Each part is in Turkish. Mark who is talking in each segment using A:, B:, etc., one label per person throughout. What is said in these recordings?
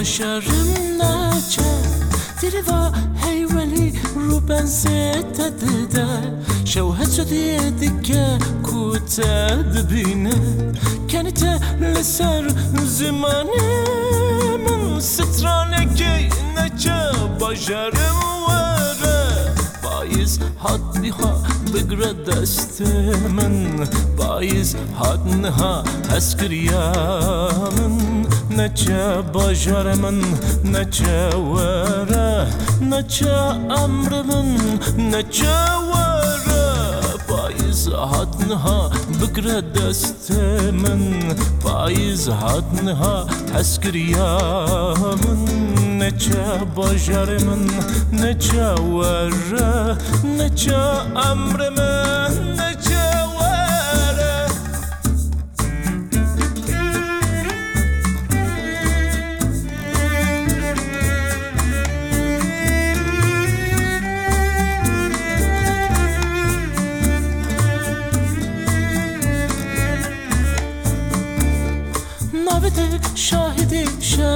A: نچه بشرم نچه دیره و هیولی رو بن ستده شو حسودی دکه کوته دبینه كانت لسر زمانه من سترانك نچه بشرم وره Bayız haddiha بقرا دست من بايز هاتنها اسكر يا من نجا بجار من نجا ورا نجا امر من نجا ورا بايز هاتنها بقرا دست من بايز هاتنها اسكر يا من نجا بجار من نجا ورا نجا امر من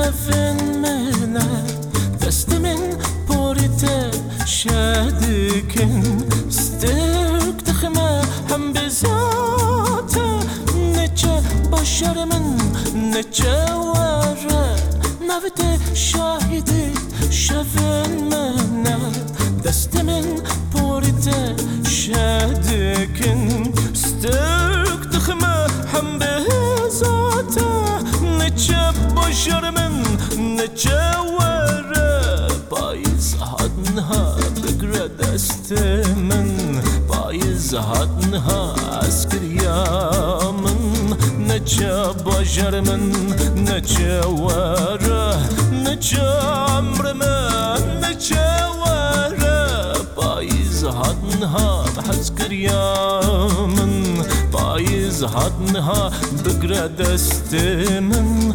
A: شفن منه دست من پوریته شدکن سترک دخمه هم بزاته نچه باشر من نچه وره نابده پاییز هاتنها اسکریا من نچه باشر من نچه وره نچه عمر من نچه وره پاییز هاتنها بحسكريا من پاییز هاتنها بقرا دست من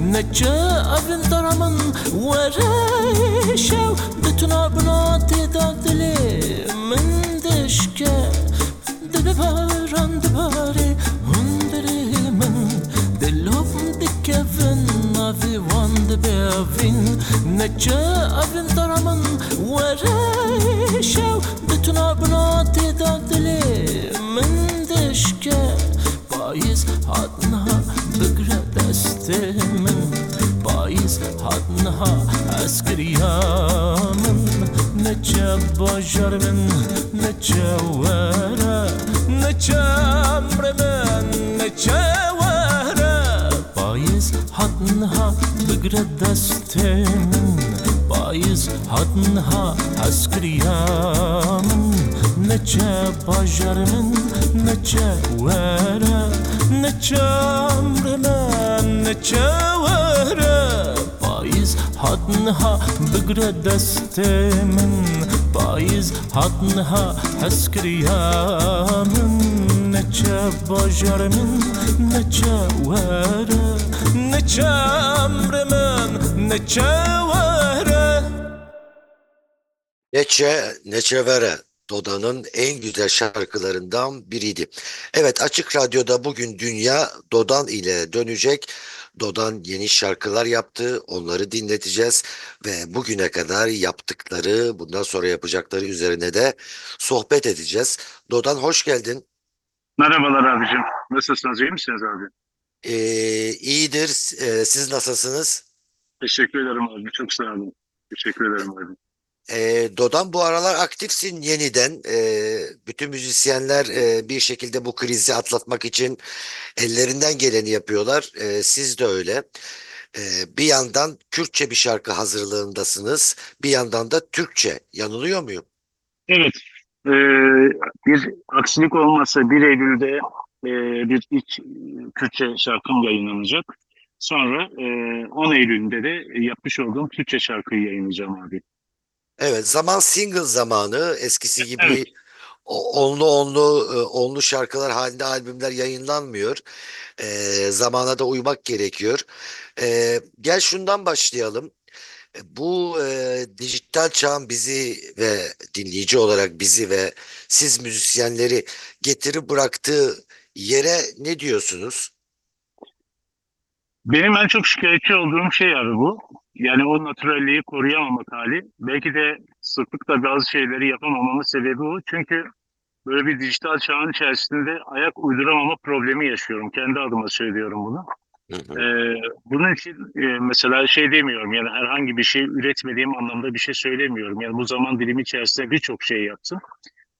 A: نجا أبن ضرمن وريشو دتنا بناتي دادلي من دشكا دباران دباري هندري من دلوفن دكفن نافي وان دبافين نجا أبن ضرمن وريشو هاتنها اسکریا من نچه باجر من نچه ورا نچه عمر من نچه ورا پاییز هاتنها بگره دست من پاییز هاتنها اسکریا من نچه باجر من نچه ورا نچه عمر من نچه ورا پاییز هاتنها بگره دست من پاییز هاتنها اسکریا من نچه باجر من نچه ورا نچه عمر من نچه ورا
B: Neçe, Neçevere Doda'nın en güzel şarkılarından biriydi. Evet Açık Radyo'da bugün Dünya Dodan ile dönecek. Dodan yeni şarkılar yaptı. Onları dinleteceğiz ve bugüne kadar yaptıkları, bundan sonra yapacakları üzerine de sohbet edeceğiz. Dodan hoş geldin.
C: Merhabalar abicim. Nasılsınız? İyi misiniz abi?
B: Ee, iyidir. Ee, siz nasılsınız?
C: Teşekkür ederim abi. Çok sağ olun. Teşekkür ederim abi.
B: E, Dodan bu aralar aktifsin yeniden. E, bütün müzisyenler e, bir şekilde bu krizi atlatmak için ellerinden geleni yapıyorlar. E, siz de öyle. E, bir yandan Kürtçe bir şarkı hazırlığındasınız. Bir yandan da Türkçe. Yanılıyor muyum?
C: Evet. e, bir aksilik olmazsa 1 Eylül'de e, bir ilk Kürtçe şarkım yayınlanacak. Sonra e, 10 Eylül'de de yapmış olduğum Türkçe şarkıyı yayınlayacağım abi.
B: Evet, zaman single zamanı. Eskisi gibi
C: Evet.
B: o- onlu onlu e, onlu şarkılar halinde albümler yayınlanmıyor. E, zamana da uymak gerekiyor. E, gel şundan başlayalım. E, Bu e, dijital çağın bizi ve dinleyici olarak bizi ve siz müzisyenleri getirip bıraktığı yere ne diyorsunuz?
C: Benim en çok şikayetçi olduğum şey abi bu. Yani o natürelliği koruyamamak hali. Belki de sıklıkla bazı şeyleri yapamamamın sebebi o. Çünkü böyle bir dijital çağın içerisinde ayak uyduramama problemi yaşıyorum. Kendi adıma söylüyorum bunu.
B: Hı hı.
C: Ee, bunun için e, mesela şey demiyorum yani herhangi bir şey üretmediğim anlamda bir şey söylemiyorum. Yani bu zaman dilimi içerisinde birçok şey yaptım.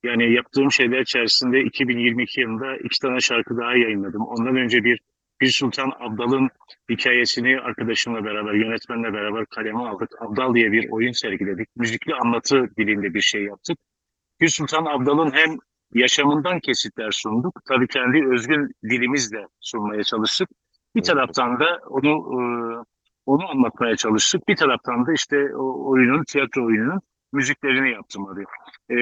C: Yani yaptığım şeyler içerisinde 2022 yılında iki tane şarkı daha yayınladım. Ondan önce bir Bir Sultan Abdal'ın hikayesini arkadaşımla beraber, yönetmenle beraber kaleme aldık. Abdal diye bir oyun sergiledik. Müzikli anlatı dilinde bir şey yaptık. Bir Sultan Abdal'ın hem yaşamından kesitler sunduk. Tabii kendi özgün dilimizle sunmaya çalıştık. Bir taraftan da onu e, onu anlatmaya çalıştık. Bir taraftan da işte o oyunun, tiyatro oyununun müziklerini yaptım abi. E,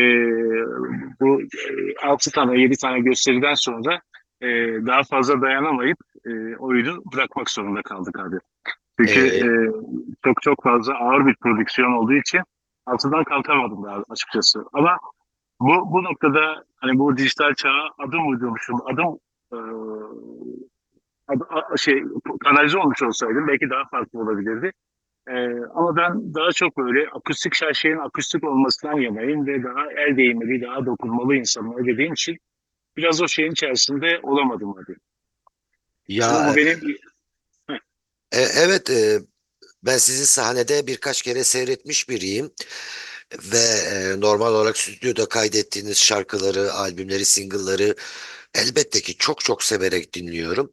C: bu e, 6 tane, 7 tane gösteriden sonra e, daha fazla dayanamayıp e, oyunu bırakmak zorunda kaldık abi. Çünkü
B: Ee,
C: e, çok çok fazla ağır bir prodüksiyon olduğu için altından kalkamadım daha açıkçası. Ama bu bu noktada hani bu dijital çağa adım uydurmuşum, adım e, ad- şey kanalize olmuş olsaydım belki daha farklı olabilirdi. E, ama ben daha çok böyle akustik her şeyin akustik olmasından yanayım ve daha el değmeli, daha dokunmalı insanlar dediğim için biraz o şeyin içerisinde olamadım. Ama
B: Ya
C: bu benim
B: e, evet e, ben sizi sahnede birkaç kere seyretmiş biriyim ve e, normal olarak stüdyoda kaydettiğiniz şarkıları, albümleri, single'ları elbette ki çok çok severek dinliyorum.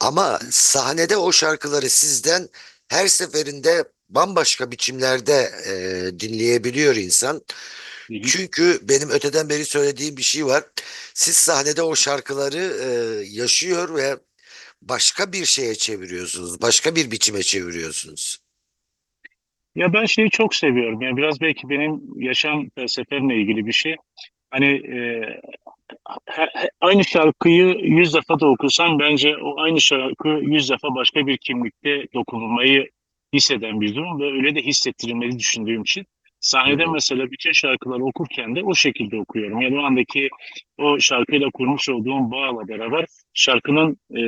B: Ama sahnede o şarkıları sizden her seferinde bambaşka biçimlerde e, dinleyebiliyor insan. Çünkü benim öteden beri söylediğim bir şey var. Siz sahnede o şarkıları e, yaşıyor ve başka bir şeye çeviriyorsunuz, başka bir biçime çeviriyorsunuz.
C: Ya ben şeyi çok seviyorum. Yani biraz belki benim yaşam felsefemle ilgili bir şey. Hani e, aynı şarkıyı yüz defa da okusam bence o aynı şarkı yüz defa başka bir kimlikte dokunulmayı hisseden bir durum ve öyle de hissettirilmeli düşündüğüm için. Sahnede mesela bütün şarkıları okurken de o şekilde okuyorum. Yani o andaki o şarkıyla kurmuş olduğum bağla beraber şarkının e,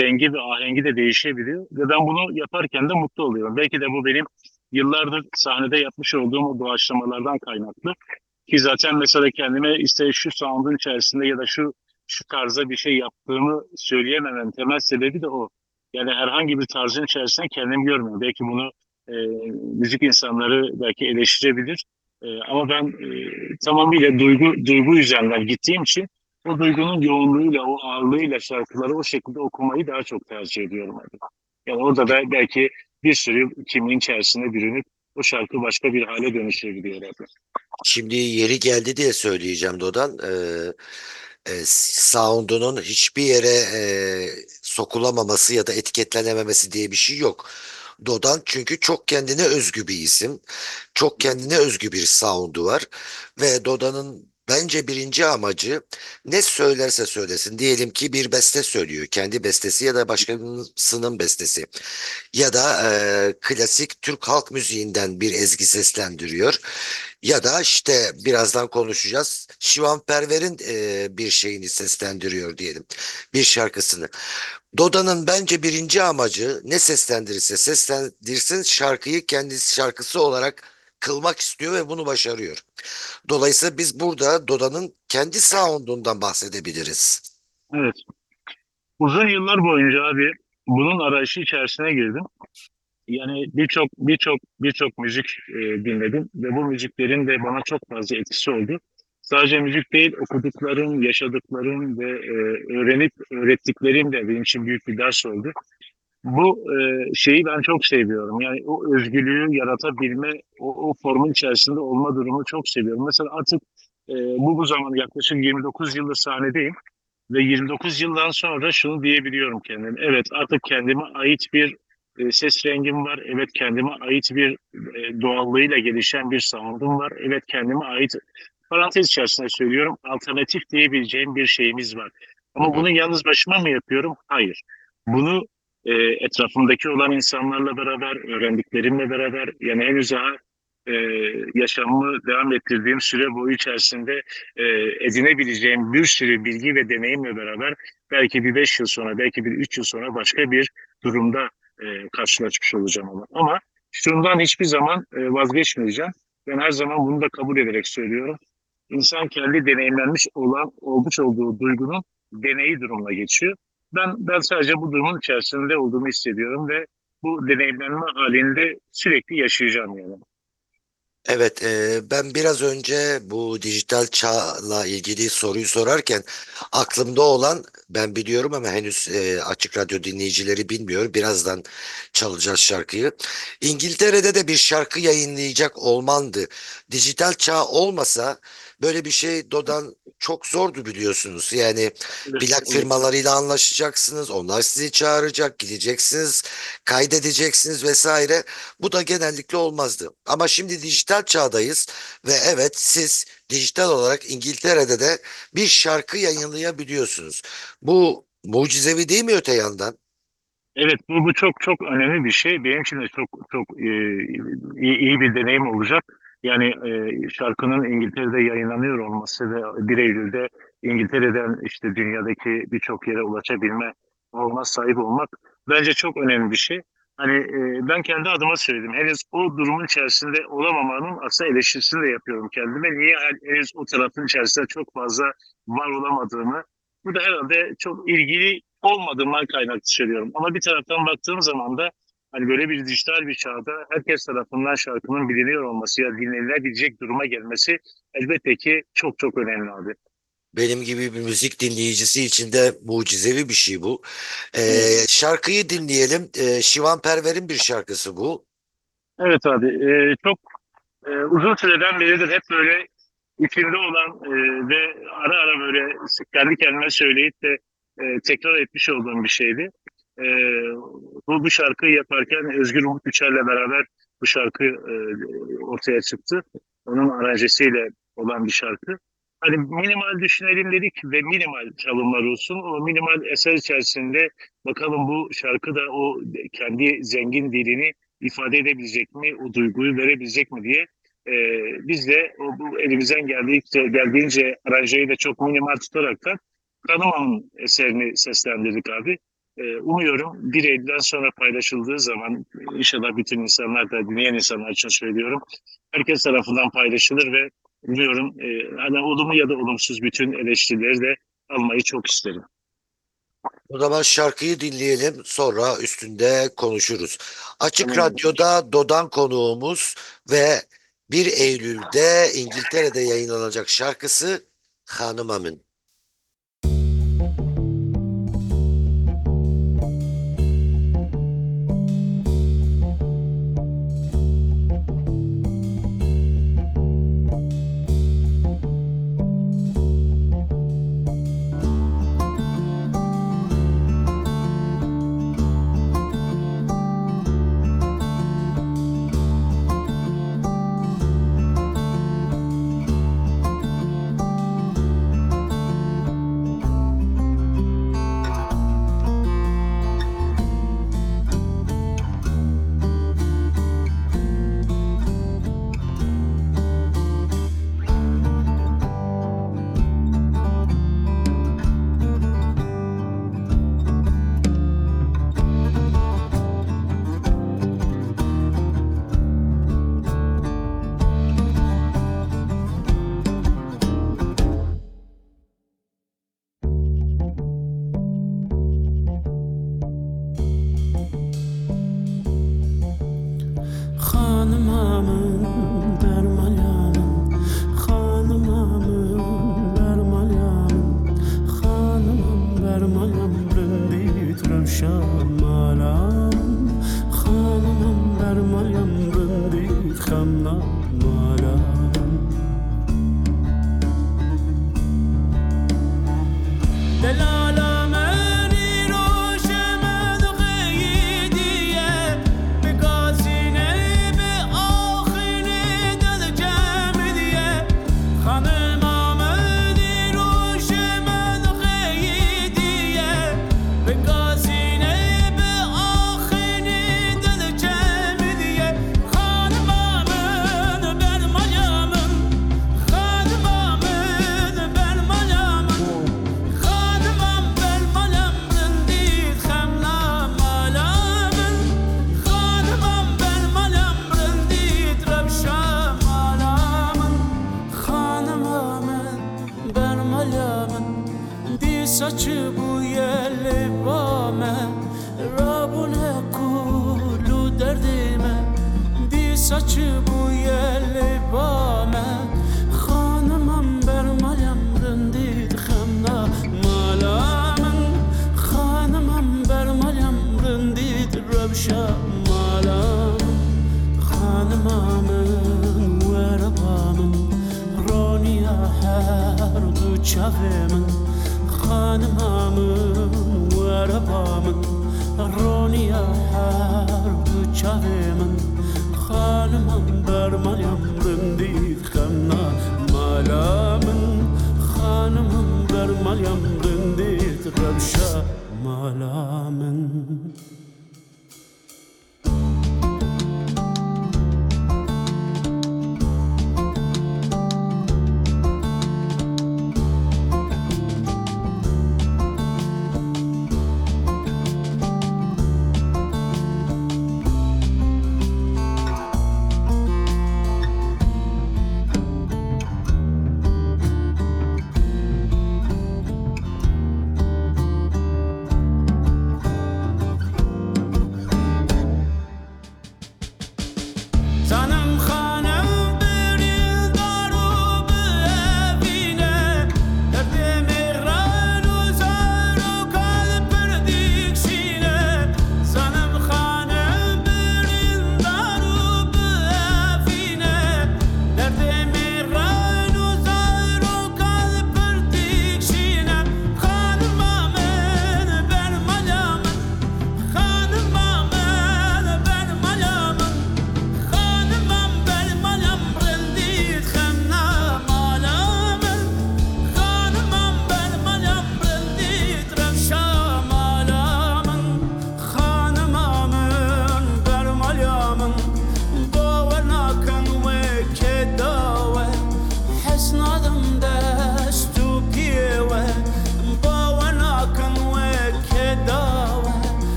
C: rengi ve ahengi de değişebiliyor. Ve ben bunu yaparken de mutlu oluyorum. Belki de bu benim yıllardır sahnede yapmış olduğum o doğaçlamalardan kaynaklı. Ki zaten mesela kendime işte şu sound'un içerisinde ya da şu şu tarza bir şey yaptığımı söyleyemememin temel sebebi de o. Yani herhangi bir tarzın içerisinde kendimi görmüyorum. Belki bunu e, müzik insanları belki eleştirebilir. E, ama ben e, tamamıyla duygu duygu üzerinden gittiğim için o duygunun yoğunluğuyla, o ağırlığıyla şarkıları o şekilde okumayı daha çok tercih ediyorum. Yani orada da belki bir sürü kimliğin içerisine bürünüp o şarkı başka bir hale dönüşebiliyor abi.
B: Şimdi yeri geldi diye söyleyeceğim Dodan. Ee, e, sound'unun hiçbir yere e, sokulamaması ya da etiketlenememesi diye bir şey yok. Dodan çünkü çok kendine özgü bir isim. Çok kendine özgü bir sound'u var. Ve Doda'nın bence birinci amacı ne söylerse söylesin. Diyelim ki bir beste söylüyor. Kendi bestesi ya da başkasının bestesi. Ya da e, klasik Türk halk müziğinden bir ezgi seslendiriyor. Ya da işte birazdan konuşacağız. Şivan Perver'in e, bir şeyini seslendiriyor diyelim. Bir şarkısını. Doda'nın bence birinci amacı ne seslendirirse seslendirsin şarkıyı kendisi şarkısı olarak kılmak istiyor ve bunu başarıyor. Dolayısıyla biz burada Doda'nın kendi sound'undan bahsedebiliriz.
C: Evet. Uzun yıllar boyunca abi bunun arayışı içerisine girdim. Yani birçok birçok birçok müzik e, dinledim ve bu müziklerin de bana çok fazla etkisi oldu. Sadece müzik değil, okuduklarım, yaşadıklarım ve e, öğrenip öğrettiklerim de benim için büyük bir ders oldu. Bu e, şeyi ben çok seviyorum. Yani o özgürlüğü yaratabilme, o, o formun içerisinde olma durumu çok seviyorum. Mesela artık e, bu bu zaman yaklaşık 29 yıldır sahnedeyim ve 29 yıldan sonra şunu diyebiliyorum kendime. Evet artık kendime ait bir e, ses rengim var. Evet kendime ait bir e, doğallığıyla gelişen bir sound'um var. Evet kendime ait parantez içerisinde söylüyorum alternatif diyebileceğim bir şeyimiz var. Ama bunu yalnız başıma mı yapıyorum? Hayır. Bunu e, etrafımdaki olan insanlarla beraber, öğrendiklerimle beraber yani henüz daha e, yaşamımı devam ettirdiğim süre boyu içerisinde e, edinebileceğim bir sürü bilgi ve deneyimle beraber belki bir beş yıl sonra, belki bir üç yıl sonra başka bir durumda e, karşılaşmış olacağım ama. Ama şundan hiçbir zaman e, vazgeçmeyeceğim. Ben her zaman bunu da kabul ederek söylüyorum. İnsan kendi deneyimlenmiş olan, olmuş olduğu duygunun deneyi durumuna geçiyor. Ben, ben sadece bu durumun içerisinde olduğumu hissediyorum ve bu deneyimlenme halinde sürekli yaşayacağım yani.
B: Evet, e, ben biraz önce bu dijital çağla ilgili soruyu sorarken aklımda olan ben biliyorum ama henüz e, Açık Radyo dinleyicileri bilmiyor. Birazdan çalacağız şarkıyı. İngiltere'de de bir şarkı yayınlayacak olmandı. Dijital çağ olmasa böyle bir şey Dodan çok zordu biliyorsunuz. Yani plak firmalarıyla anlaşacaksınız. Onlar sizi çağıracak, gideceksiniz, kaydedeceksiniz vesaire. Bu da genellikle olmazdı. Ama şimdi dijital çağdayız ve evet siz dijital olarak İngiltere'de de bir şarkı yayınlayabiliyorsunuz. Bu mucizevi değil mi öte yandan?
C: Evet bu, bu çok çok önemli bir şey. Benim için de çok çok e, iyi, iyi bir deneyim olacak. Yani e, şarkının İngiltere'de yayınlanıyor olması ve 1 Eylül'de İngiltere'den işte dünyadaki birçok yere ulaşabilme olma sahip olmak bence çok önemli bir şey. Hani e, ben kendi adıma söyledim. Henüz o durumun içerisinde olamamanın aslında eleştirisini de yapıyorum kendime. Niye henüz o tarafın içerisinde çok fazla var olamadığımı. Bu da herhalde çok ilgili olmadığımdan kaynaklı söylüyorum. Ama bir taraftan baktığım zaman da hani böyle bir dijital bir çağda herkes tarafından şarkının biliniyor olması ya dinlenilebilecek duruma gelmesi elbette ki çok çok önemli abi.
B: Benim gibi bir müzik dinleyicisi için de mucizevi bir şey bu. Ee, şarkıyı dinleyelim. Ee, Şivan Perver'in bir şarkısı bu.
C: Evet abi e, çok e, uzun süreden beridir hep böyle içimde olan e, ve ara ara böyle kendi kendime söyleyip de e, tekrar etmiş olduğum bir şeydi. E, bu, bu şarkıyı yaparken Özgür Umut Üçer'le beraber bu şarkı e, ortaya çıktı. Onun aranjesiyle olan bir şarkı. Hani minimal düşünelim dedik ve minimal çalımlar olsun. O minimal eser içerisinde bakalım bu şarkı da o kendi zengin dilini ifade edebilecek mi, o duyguyu verebilecek mi diye e, biz de o, bu elimizden geldikçe, geldiğince aranjeyi de çok minimal tutarak da Kanıma'nın eserini seslendirdik abi. E, umuyorum 1 Eylül'den sonra paylaşıldığı zaman inşallah bütün insanlar da dinleyen insanlar için söylüyorum. Herkes tarafından paylaşılır ve umuyorum e, hani olumlu ya da olumsuz bütün eleştirileri de almayı çok isterim.
B: O zaman şarkıyı dinleyelim sonra üstünde konuşuruz. Açık
C: Tamam.
B: Radyo'da Dodan konuğumuz ve 1 Eylül'de İngiltere'de yayınlanacak şarkısı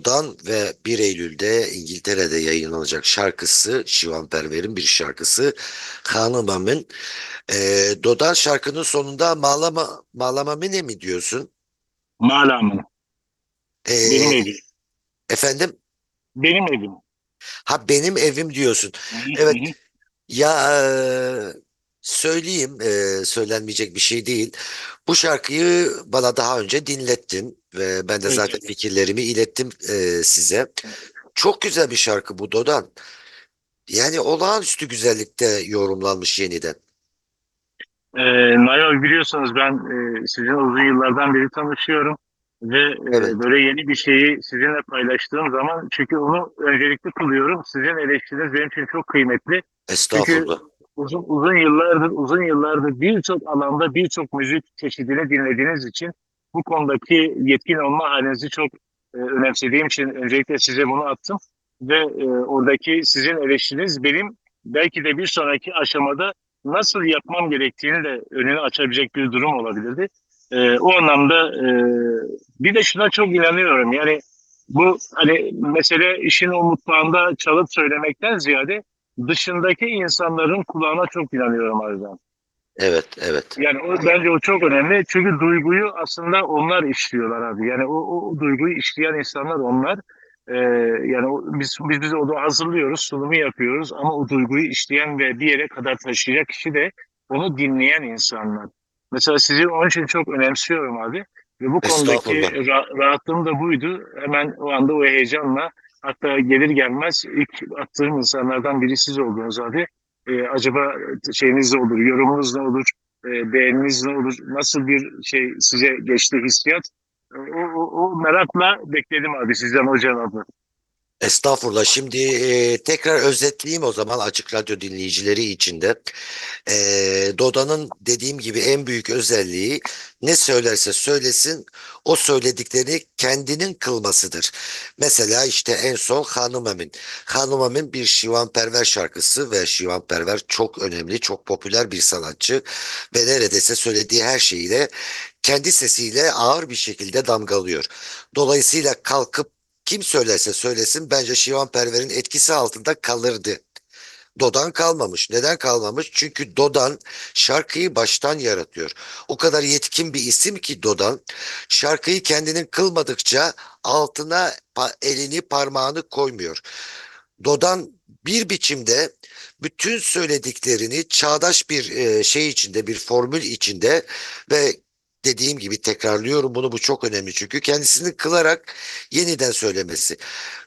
B: Radyo'dan ve 1 Eylül'de İngiltere'de yayınlanacak şarkısı, Şivan Perver'in bir şarkısı Hanımamın. Ee, e, Dodan şarkının sonunda Malama, malama Malamamine mi diyorsun?
C: Malamın.
B: E, ee,
C: benim evim.
B: Efendim?
C: Benim evim.
B: Ha benim evim diyorsun. evet. Ya e, söyleyeyim e, söylenmeyecek bir şey değil. Bu şarkıyı bana daha önce dinlettin ve ben de
C: Peki.
B: zaten fikirlerimi ilettim e, size. Çok güzel bir şarkı bu Dodan. Yani olağanüstü güzellikte yorumlanmış yeniden.
C: E, Nayo biliyorsanız ben e, sizin uzun yıllardan beri tanışıyorum ve e, böyle yeni bir şeyi sizinle paylaştığım zaman çünkü onu öncelikli kılıyorum. Sizin eleştiriniz benim için çok kıymetli.
B: Estağfurullah.
C: Çünkü uzun, uzun yıllardır uzun yıllardır birçok alanda birçok müzik çeşidini dinlediğiniz için bu konudaki yetkin olma halinizi çok e, önemsediğim için öncelikle size bunu attım ve e, oradaki sizin eleştiriniz benim belki de bir sonraki aşamada nasıl yapmam gerektiğini de önünü açabilecek bir durum olabilirdi. E, o anlamda e, bir de şuna çok inanıyorum yani bu hani mesele işin o mutfağında çalıp söylemekten ziyade dışındaki insanların kulağına çok inanıyorum Arzu.
B: Evet, evet.
C: Yani o, bence o çok önemli. Çünkü duyguyu aslında onlar işliyorlar abi. Yani o, o duyguyu işleyen insanlar onlar. Ee, yani o, biz biz biz onu hazırlıyoruz, sunumu yapıyoruz ama o duyguyu işleyen ve bir yere kadar taşıyacak kişi de onu dinleyen insanlar. Mesela sizi onun için çok önemsiyorum abi. Ve bu konudaki ra- rahatlığım da buydu. Hemen o anda o heyecanla hatta gelir gelmez ilk attığım insanlardan biri siz oldunuz abi. Ee, acaba şeyiniz ne olur, yorumunuz ne olur, e, beğeniniz ne olur, nasıl bir şey size geçti hissiyat? E, O, o, o merakla bekledim abi sizden o cevabı.
B: Estağfurullah. Şimdi e, tekrar özetleyeyim o zaman Açık Radyo dinleyicileri için de. E, Doda'nın dediğim gibi en büyük özelliği ne söylerse söylesin o söylediklerini kendinin kılmasıdır. Mesela işte en son. Hanım Emin bir Şivan Perver şarkısı ve Şivan Perver çok önemli, çok popüler bir sanatçı ve neredeyse söylediği her şeyiyle kendi sesiyle ağır bir şekilde damgalıyor. Dolayısıyla kalkıp kim söylerse söylesin bence Şivan Perver'in etkisi altında kalırdı. Dodan kalmamış. Neden kalmamış? Çünkü Dodan şarkıyı baştan yaratıyor. O kadar yetkin bir isim ki Dodan şarkıyı kendinin kılmadıkça altına elini parmağını koymuyor. Dodan bir biçimde bütün söylediklerini çağdaş bir e, şey içinde, bir formül içinde ve dediğim gibi tekrarlıyorum bunu bu çok önemli çünkü kendisini kılarak yeniden söylemesi.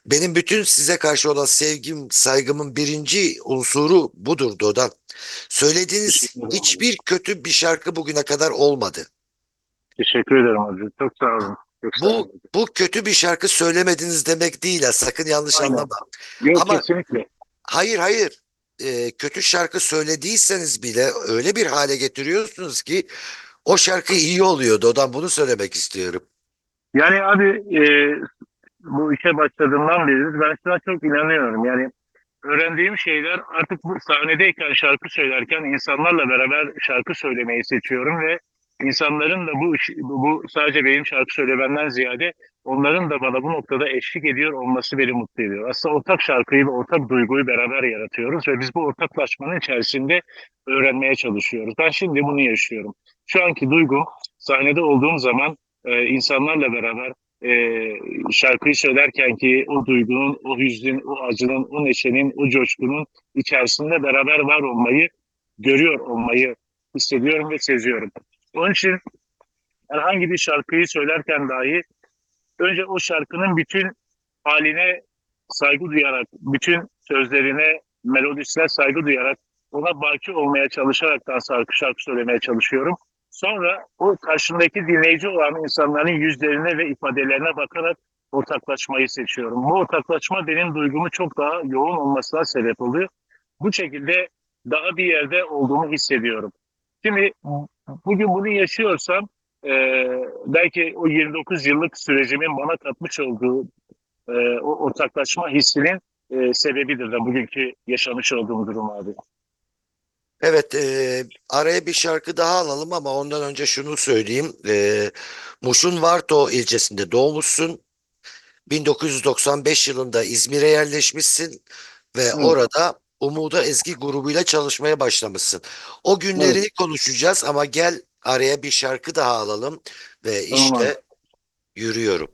B: Benim bütün size karşı olan sevgim, saygımın birinci unsuru budur Dodan. Söylediğiniz hiçbir kötü bir şarkı bugüne kadar olmadı.
C: Teşekkür ederim abi. Çok sağ olun. Çok sağ
B: Bu
C: olun.
B: bu kötü bir şarkı söylemediniz demek değil ha. Sakın yanlış
C: Aynen.
B: anlama.
C: Yok
B: ama-
C: kesinlikle.
B: Hayır hayır. Ee, kötü şarkı söylediyseniz bile öyle bir hale getiriyorsunuz ki o şarkı iyi oluyor. Dodan bunu söylemek istiyorum.
C: Yani abi e, bu işe başladığımdan beri ben şuna çok inanıyorum. Yani öğrendiğim şeyler artık bu sahnedeyken şarkı söylerken insanlarla beraber şarkı söylemeyi seçiyorum ve insanların da bu, bu, sadece benim şarkı söylememden ziyade onların da bana bu noktada eşlik ediyor olması beni mutlu ediyor. Aslında ortak şarkıyı ve ortak duyguyu beraber yaratıyoruz ve biz bu ortaklaşmanın içerisinde öğrenmeye çalışıyoruz. Ben şimdi bunu yaşıyorum. Şu anki duygu sahnede olduğum zaman e, insanlarla beraber e, şarkıyı söylerken ki o duygunun, o hüznün, o acının, o neşenin, o coşkunun içerisinde beraber var olmayı, görüyor olmayı hissediyorum ve seziyorum. Onun için herhangi bir şarkıyı söylerken dahi önce o şarkının bütün haline saygı duyarak, bütün sözlerine, melodisine saygı duyarak, ona baki olmaya çalışaraktan şarkı, şarkı söylemeye çalışıyorum. Sonra o karşımdaki dinleyici olan insanların yüzlerine ve ifadelerine bakarak ortaklaşmayı seçiyorum. Bu ortaklaşma benim duygumu çok daha yoğun olmasına sebep oluyor. Bu şekilde daha bir yerde olduğumu hissediyorum. Şimdi bugün bunu yaşıyorsam e, belki o 29 yıllık sürecimin bana katmış olduğu e, o ortaklaşma hissinin e, sebebidir de bugünkü yaşamış olduğum durum abi.
B: Evet, e, araya bir şarkı daha alalım ama ondan önce şunu söyleyeyim. E, Muş'un Varto ilçesinde doğmuşsun. 1995 yılında İzmir'e yerleşmişsin ve
C: Evet.
B: orada Umuda Ezgi grubuyla çalışmaya başlamışsın. O günlerini konuşacağız ama gel araya bir şarkı daha alalım ve
C: Tamam.
B: işte yürüyorum.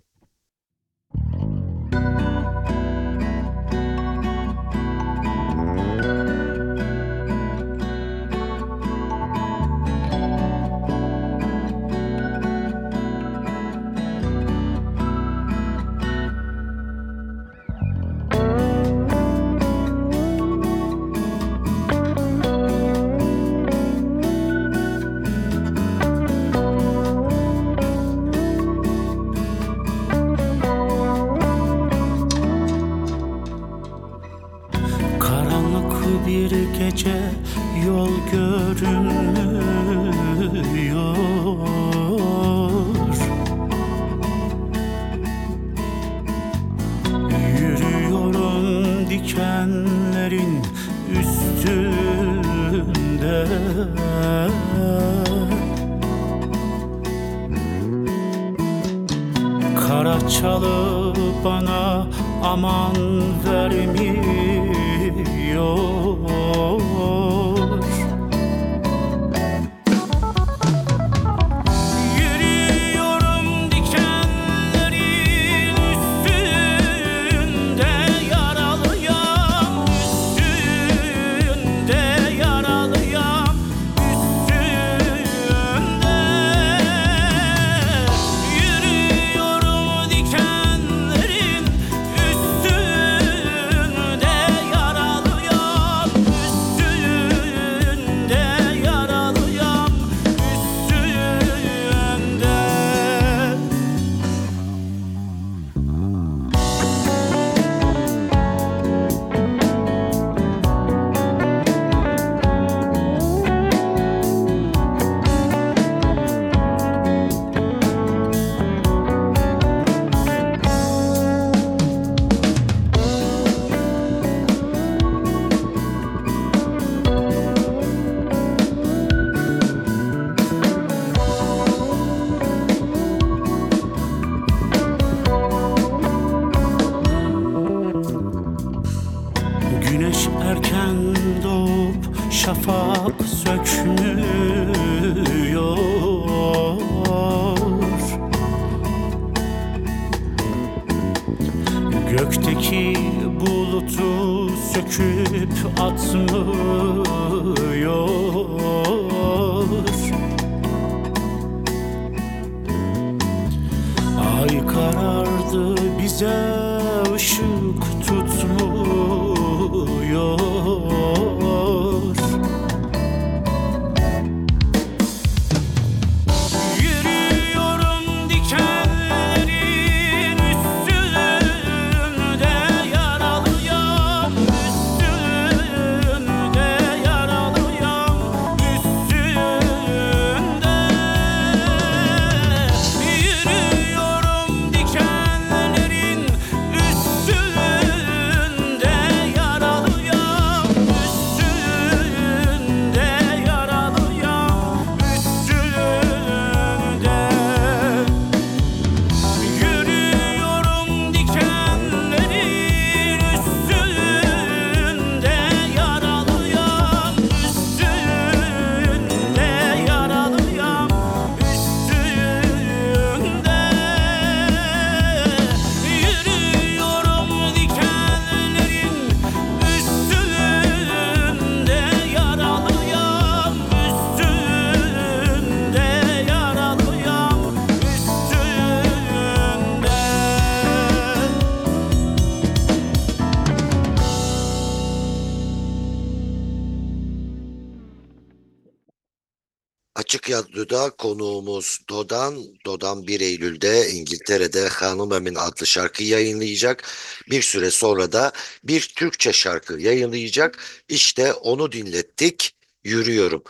B: Radyo'da konuğumuz Dodan. Dodan 1 Eylül'de İngiltere'de Hanım Emin adlı şarkı yayınlayacak. Bir süre sonra da bir Türkçe şarkı yayınlayacak. İşte onu dinlettik. Yürüyorum.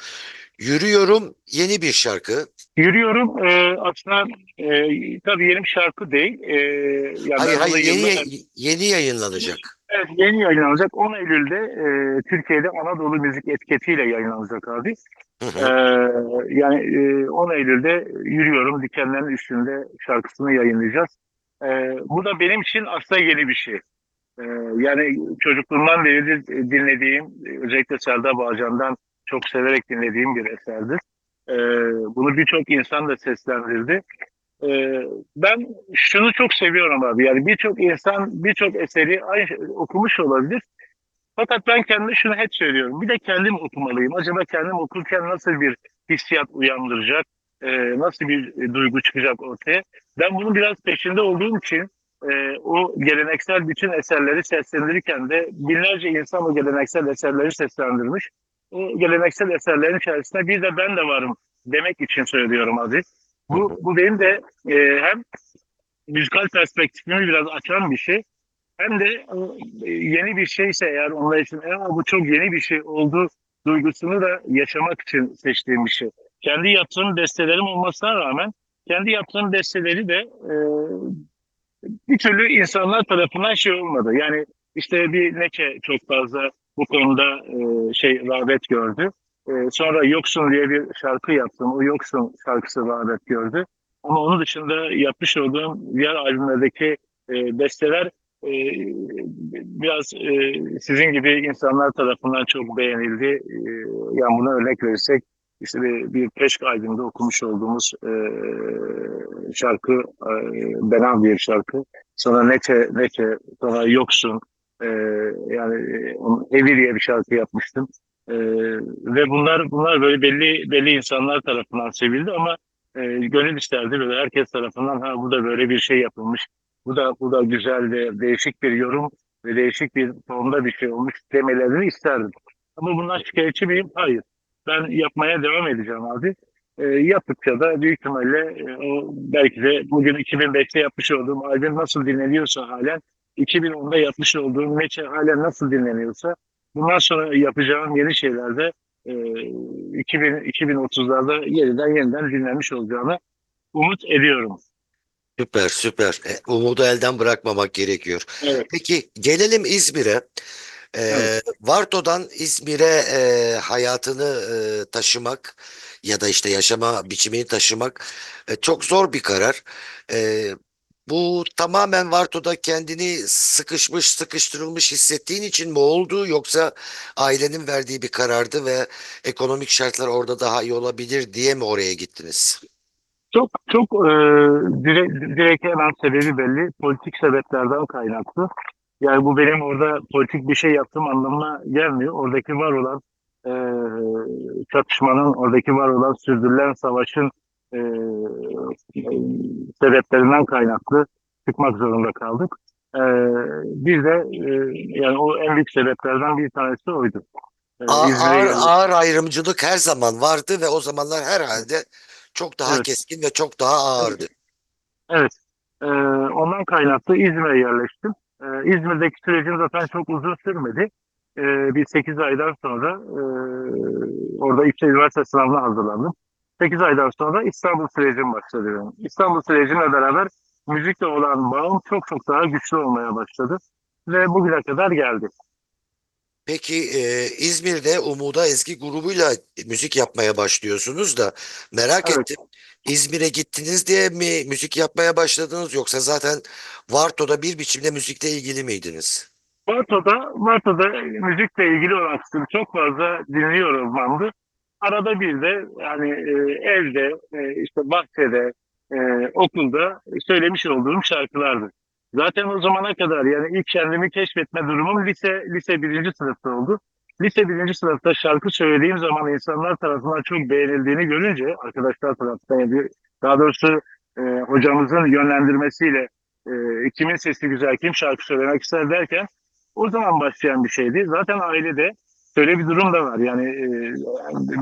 B: Yürüyorum yeni bir şarkı.
C: Yürüyorum. E, aslında e, tabii yeni bir şarkı değil. E, yani
B: Hayır hayır yeni,
C: yıllar-
B: yeni yayınlanacak.
C: Evet, yeni yayınlanacak. 10 Eylül'de e, Türkiye'de Anadolu Müzik etiketiyle yayınlanacak abi. E, yani e, 10 Eylül'de Yürüyorum Dikenlerin Üstünde şarkısını yayınlayacağız. E, bu da benim için aslında yeni bir şey. E, yani çocukluğumdan beri dinlediğim, özellikle Serdar Bağcan'dan çok severek dinlediğim bir eserdir. E, bunu birçok insan da seslendirdi. E, ben şunu çok seviyorum abi. Yani birçok insan birçok eseri aynı şey- okumuş olabilir. Fakat ben kendime şunu hep söylüyorum. Bir de kendim okumalıyım. Acaba kendim okurken nasıl bir hissiyat uyandıracak? e, nasıl bir e, duygu çıkacak ortaya? Ben bunun biraz peşinde olduğum için e, o geleneksel bütün eserleri seslendirirken de binlerce insan o geleneksel eserleri seslendirmiş. O geleneksel eserlerin içerisinde bir de ben de varım demek için söylüyorum Aziz. Bu, bu benim de e, hem müzikal perspektifimi biraz açan bir şey. Hem de e, yeni bir şeyse eğer onlar için "Aa, bu çok yeni bir şey oldu duygusunu da yaşamak için seçtiğim bir şey. Kendi yaptığım bestelerim olmasına rağmen kendi yaptığım besteleri de e, bir türlü insanlar tarafından şey olmadı. Yani İşte bir Neçe çok fazla bu konuda e, şey rağbet gördü. E, sonra Yoksun diye bir şarkı yaptım. O Yoksun şarkısı rağbet gördü. Ama onun dışında yapmış olduğum diğer albümlerdeki e, besteler e, biraz e, sizin gibi insanlar tarafından çok beğenildi. E, yani buna örnek verirsek işte bir, bir Peşk albümünde okumuş olduğumuz e, şarkı e, diye bir şarkı. Sonra Neçe, Neçe, sonra Yoksun. E, yani e, Evi diye bir şarkı yapmıştım. E, ve bunlar bunlar böyle belli belli insanlar tarafından sevildi ama e, gönül isterdi böyle herkes tarafından ha bu da böyle bir şey yapılmış. Bu da bu da güzel ve değişik bir yorum ve değişik bir tonda bir şey olmuş demelerini isterdim. Ama bundan şikayetçi miyim? Hayır. Ben yapmaya devam edeceğim abi. E, yaptıkça da büyük ihtimalle e, o belki de bugün 2005'te yapmış olduğum albüm nasıl dinleniyorsa halen 2010'da yapmış olduğum Meçe halen nasıl dinleniyorsa bundan sonra yapacağım yeni şeylerde e, 2000, 2030'larda yeniden yeniden dinlenmiş olacağını umut ediyorum.
B: Süper süper. E, umudu elden bırakmamak gerekiyor.
C: Evet.
B: Peki gelelim İzmir'e. Ee,
C: Evet.
B: Varto'dan İzmir'e e, hayatını e, taşımak ya da işte yaşama biçimini taşımak e, çok zor bir karar. E, bu tamamen Varto'da kendini sıkışmış, sıkıştırılmış hissettiğin için mi oldu yoksa ailenin verdiği bir karardı ve ekonomik şartlar orada daha iyi olabilir diye mi oraya gittiniz?
C: Çok çok e, direkt, direkt hemen sebebi belli. Politik sebeplerden kaynaklı. Yani bu benim orada politik bir şey yaptığım anlamına gelmiyor. Oradaki var olan e, çatışmanın, oradaki var olan sürdürülen savaşın e, e, sebeplerinden kaynaklı çıkmak zorunda kaldık. E, bir de e, yani o en büyük sebeplerden bir tanesi oydu. E,
B: Ağır, ağır ayrımcılık her zaman vardı ve o zamanlar herhalde çok daha
C: Evet.
B: keskin ve çok daha ağırdı.
C: Evet. Ee, ondan kaynaklı İzmir'e yerleştim. Ee, İzmir'deki sürecim zaten çok uzun sürmedi. Ee, bir 8 aydan sonra e, orada işte üniversite sınavına hazırlandım. 8 aydan sonra İstanbul sürecim başladı benim. İstanbul sürecimle beraber müzikle olan bağım çok çok daha güçlü olmaya başladı. Ve bugüne kadar geldi.
B: Peki e, İzmir'de Umuda Ezgi grubuyla müzik yapmaya başlıyorsunuz da merak
C: Evet.
B: ettim. İzmir'e gittiniz diye mi müzik yapmaya başladınız yoksa zaten Varto'da bir biçimde müzikle ilgili miydiniz?
C: Varto'da, Varto'da müzikle ilgili olan kısım çok fazla dinliyorum bandı. Arada bir de yani e, evde, e, işte bahçede, e, okulda söylemiş olduğum şarkılardı. Zaten o zamana kadar yani ilk kendimi keşfetme durumum lise lise birinci sınıfta oldu. Lise birinci sınıfta şarkı söylediğim zaman insanlar tarafından çok beğenildiğini görünce arkadaşlar tarafından yani daha doğrusu e, hocamızın yönlendirmesiyle e, kimin sesi güzel, kim şarkı söylemek ister derken o zaman başlayan bir şeydi. Zaten ailede şöyle bir durum da var. Yani e,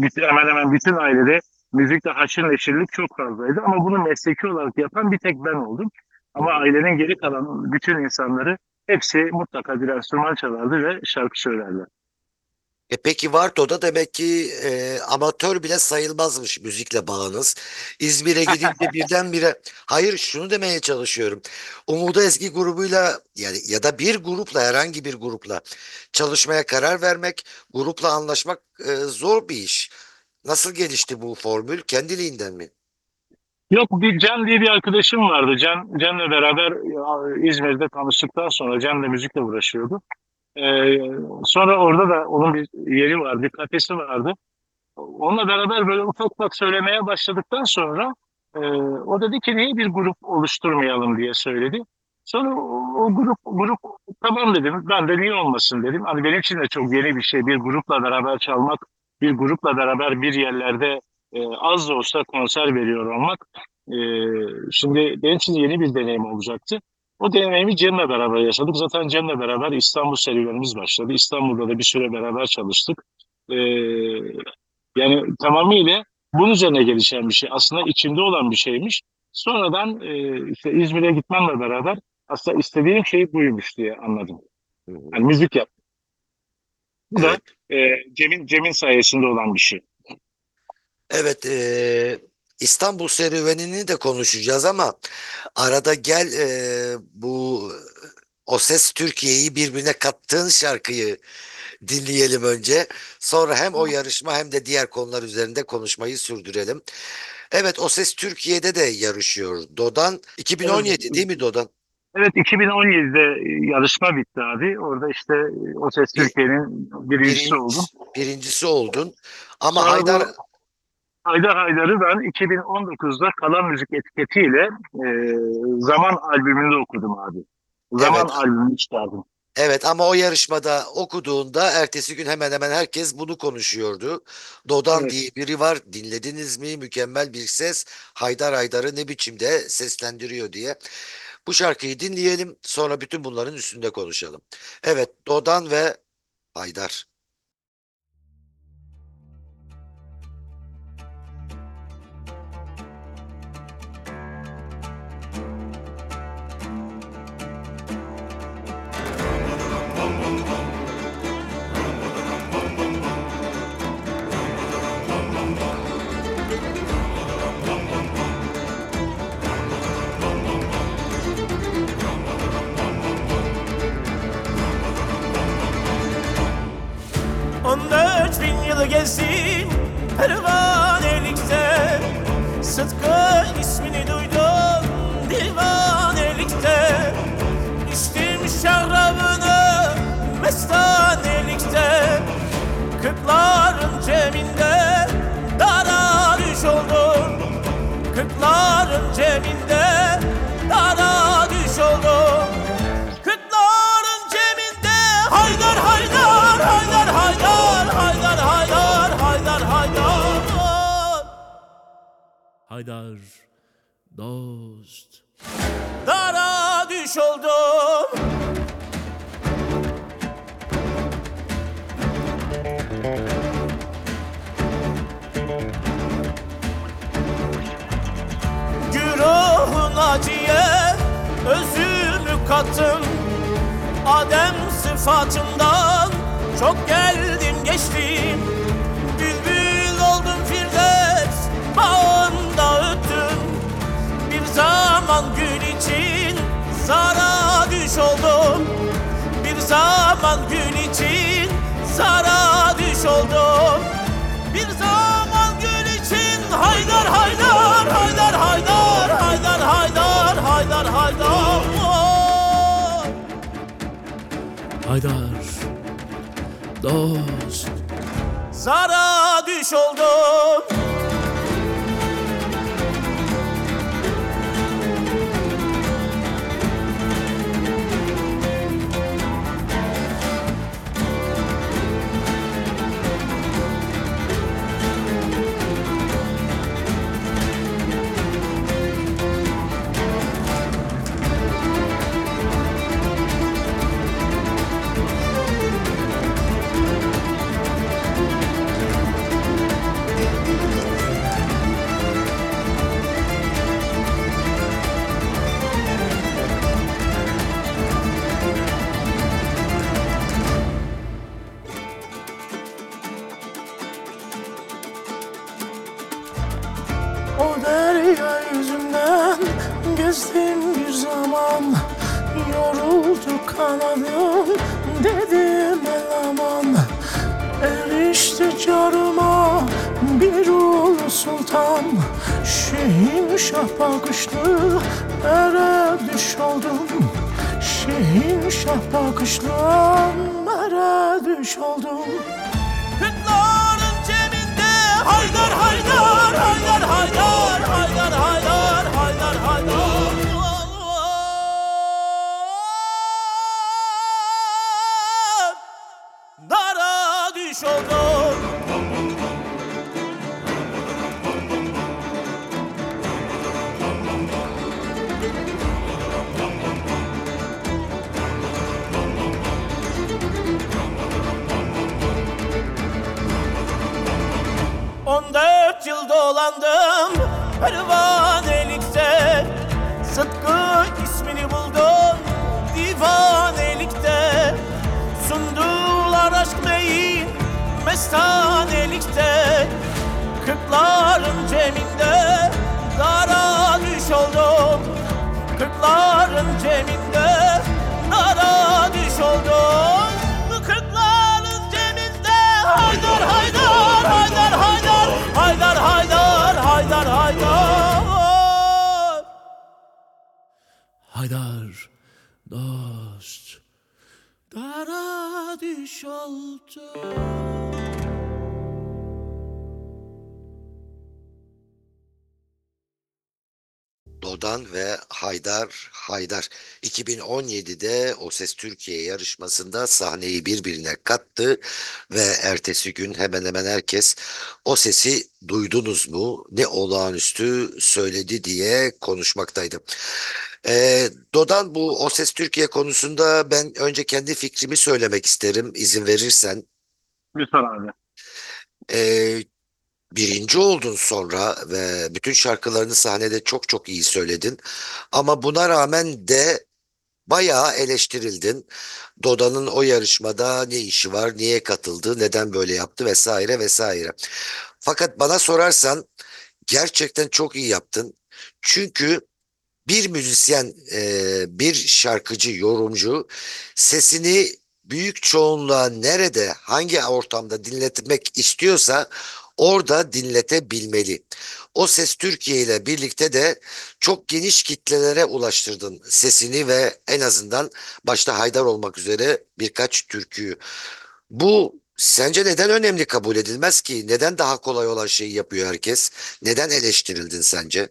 C: bütün- hemen hemen bütün ailede müzikte haşır neşirlik çok fazlaydı. Ama bunu mesleki olarak yapan bir tek ben oldum. Ama ailenin geri kalan bütün insanları hepsi mutlaka bir enstrüman çalardı ve şarkı söylerdi.
B: E peki Varto'da demek ki e, amatör bile sayılmazmış müzikle bağınız. İzmir'e gidince birdenbire hayır şunu demeye çalışıyorum. Umuda Ezgi grubuyla yani ya da bir grupla herhangi bir grupla çalışmaya karar vermek, grupla anlaşmak e, zor bir iş. Nasıl gelişti bu formül? Kendiliğinden mi?
C: Yok bir Can diye bir arkadaşım vardı. Can Can'la beraber İzmir'de tanıştıktan sonra da müzikle uğraşıyordu. Ee, sonra orada da onun bir yeri vardı, bir kafesi vardı. Onunla beraber böyle ufak ufak söylemeye başladıktan sonra e, o dedi ki niye bir grup oluşturmayalım diye söyledi. Sonra o, o grup grup tamam dedim. Ben de niye olmasın dedim. Hani benim için de çok yeni bir şey. Bir grupla beraber çalmak, bir grupla beraber bir yerlerde e, az da olsa konser veriyor olmak. E, şimdi benim için yeni bir deneyim olacaktı. O deneyimi Cem'le beraber yaşadık. Zaten Cem'le beraber İstanbul serüvenimiz başladı. İstanbul'da da bir süre beraber çalıştık. E, yani tamamıyla bunun üzerine gelişen bir şey. Aslında içimde olan bir şeymiş. Sonradan e, işte İzmir'e gitmemle beraber aslında istediğim şey buymuş diye anladım. Yani müzik yap. Bu da
B: Evet.
C: e, Cem'in Cem'in sayesinde olan bir şey.
B: Evet, eee, İstanbul serüvenini de konuşacağız ama arada gel eee, bu O Ses Türkiye'yi birbirine kattığın şarkıyı dinleyelim önce. Sonra hem o yarışma hem de diğer konular üzerinde konuşmayı sürdürelim. Evet O Ses Türkiye'de de yarışıyor Dodan. 2017 değil mi Dodan?
C: Evet 2017'de yarışma bitti abi. Orada işte O Ses Türkiye'nin birincisi
B: Birinci-
C: oldum.
B: Birincisi oldun. Ama
C: Sonra
B: Haydar
C: bu Haydar Haydar'ı ben 2019'da Kalan Müzik etiketiyle e, Zaman albümünde okudum abi. Zaman
B: Evet.
C: albümünü çıkardım.
B: Evet ama o yarışmada okuduğunda ertesi gün hemen hemen herkes bunu konuşuyordu. Dodan
C: Evet.
B: diye biri var. Dinlediniz mi? Mükemmel bir ses. Haydar Haydar'ı ne biçimde seslendiriyor diye. Bu şarkıyı dinleyelim. Sonra bütün bunların üstünde konuşalım. Evet, Dodan ve Haydar.
D: Of servar Haydar dost. Dara düş oldum. Güruhun acıya özümü kattım Adem sıfatından çok geldim geçtim zaman gül için zara düş oldum. Bir zaman gül için zara düş oldum. Bir zaman gül için haydar haydar haydar haydar haydar haydar haydar haydar. Haydar dost. Zara düş oldum
A: O derya yüzünden gezdim bir zaman Yoruldu kanadım dedim el aman Erişti carıma bir ulu sultan Şehin şah bakışlı ere düş oldum. Şehin şah bakışlı ere düş oldum
D: Haydar Haydar Haydar Haydar oldu
B: Dodan ve Haydar Haydar 2017'de O Ses Türkiye yarışmasında sahneyi birbirine kattı ve ertesi gün hemen hemen herkes o sesi duydunuz mu ne olağanüstü söyledi diye konuşmaktaydı. Ee, Dodan bu O Ses Türkiye konusunda ben önce kendi fikrimi söylemek isterim izin verirsen.
C: Lütfen abi.
B: Ee, birinci oldun sonra ve bütün şarkılarını sahnede çok çok iyi söyledin. Ama buna rağmen de bayağı eleştirildin. Doda'nın o yarışmada ne işi var, niye katıldı, neden böyle yaptı vesaire vesaire. Fakat bana sorarsan gerçekten çok iyi yaptın. Çünkü bir müzisyen, e, bir şarkıcı, yorumcu sesini büyük çoğunluğa nerede, hangi ortamda dinletmek istiyorsa orada dinletebilmeli. O Ses Türkiye ile birlikte de çok geniş kitlelere ulaştırdın sesini ve en azından başta Haydar olmak üzere birkaç türküyü. Bu sence neden önemli kabul edilmez ki? Neden daha kolay olan şeyi yapıyor herkes? Neden eleştirildin sence?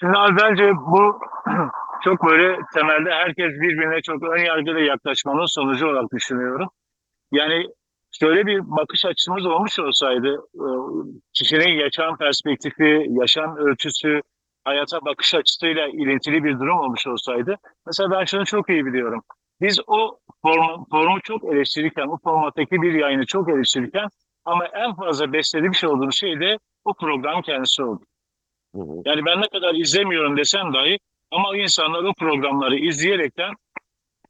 C: Şimdi abi bence bu çok böyle temelde herkes birbirine çok ön yargıyla yaklaşmanın sonucu olarak düşünüyorum. Yani şöyle bir bakış açımız olmuş olsaydı e, kişinin yaşam perspektifi, yaşam ölçüsü, hayata bakış açısıyla ilintili bir durum olmuş olsaydı. Mesela ben şunu çok iyi biliyorum. Biz o formu, formu çok eleştirirken, o formattaki bir yayını çok eleştirirken ama en fazla beslediğim şey olduğum şey de o program kendisi oldu. Yani ben ne kadar izlemiyorum desem dahi ama insanlar o programları izleyerekten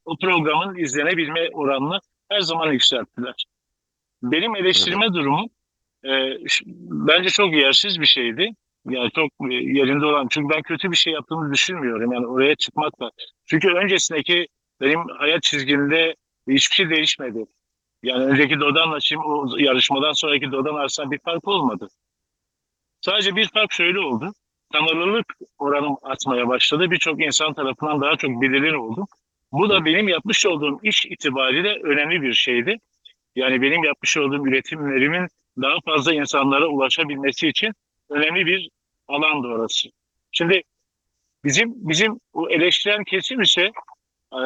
C: o programın izlenebilme oranını her zaman yükselttiler. Benim eleştirme durumum e, bence çok yersiz bir şeydi. Yani çok e, yerinde olan. Çünkü ben kötü bir şey yaptığımı düşünmüyorum. Yani oraya çıkmakla. Çünkü öncesindeki benim hayat çizgimde hiçbir şey değişmedi. Yani önceki Dodan'la şimdi o yarışmadan sonraki Dodan arasında bir fark olmadı. Sadece bir fark şöyle oldu. Tanınırlık oranım artmaya başladı. Birçok insan tarafından daha çok bilinir oldum. Bu da benim yapmış olduğum iş itibariyle önemli bir şeydi. Yani benim yapmış olduğum üretimlerimin daha fazla insanlara ulaşabilmesi için önemli bir alandı orası. Şimdi bizim bizim o eleştiren kesim ise e,